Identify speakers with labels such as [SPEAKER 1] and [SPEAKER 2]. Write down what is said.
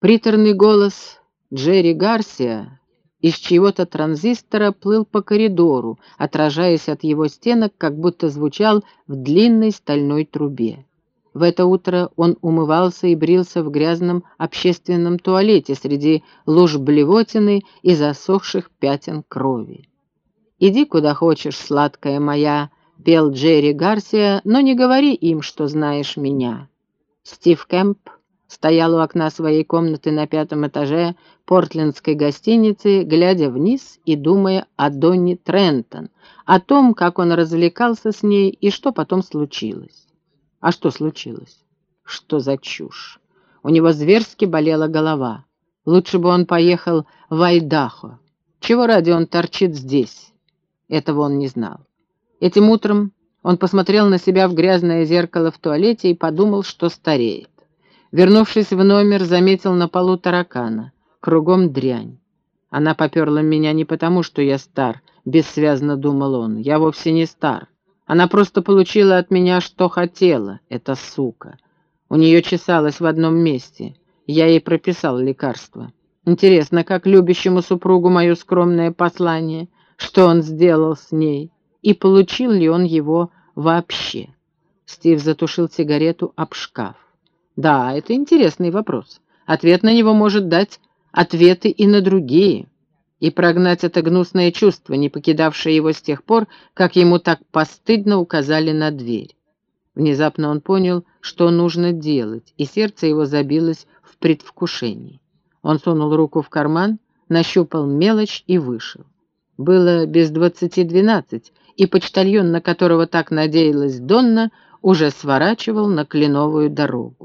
[SPEAKER 1] Приторный голос Джерри Гарсия из чьего-то транзистора плыл по коридору, отражаясь от его стенок, как будто звучал в длинной стальной трубе. В это утро он умывался и брился в грязном общественном туалете среди луж блевотины и засохших пятен крови. «Иди куда хочешь, сладкая моя», — пел Джерри Гарсия, «но не говори им, что знаешь меня». Стив Кэмп стоял у окна своей комнаты на пятом этаже портлендской гостиницы, глядя вниз и думая о Донни Трентон, о том, как он развлекался с ней и что потом случилось. А что случилось? Что за чушь? У него зверски болела голова. Лучше бы он поехал в Айдахо. Чего ради он торчит здесь? Этого он не знал. Этим утром он посмотрел на себя в грязное зеркало в туалете и подумал, что стареет. Вернувшись в номер, заметил на полу таракана. Кругом дрянь. Она поперла меня не потому, что я стар, бессвязно думал он. Я вовсе не стар. Она просто получила от меня, что хотела, эта сука. У нее чесалось в одном месте. Я ей прописал лекарство. Интересно, как любящему супругу мое скромное послание, что он сделал с ней, и получил ли он его вообще. Стив затушил сигарету об шкаф. Да, это интересный вопрос. Ответ на него может дать ответы и на другие и прогнать это гнусное чувство, не покидавшее его с тех пор, как ему так постыдно указали на дверь. Внезапно он понял, что нужно делать, и сердце его забилось в предвкушении. Он сунул руку в карман, нащупал мелочь и вышел. Было без двадцати двенадцать, и почтальон, на которого так надеялась Донна, уже сворачивал на кленовую дорогу.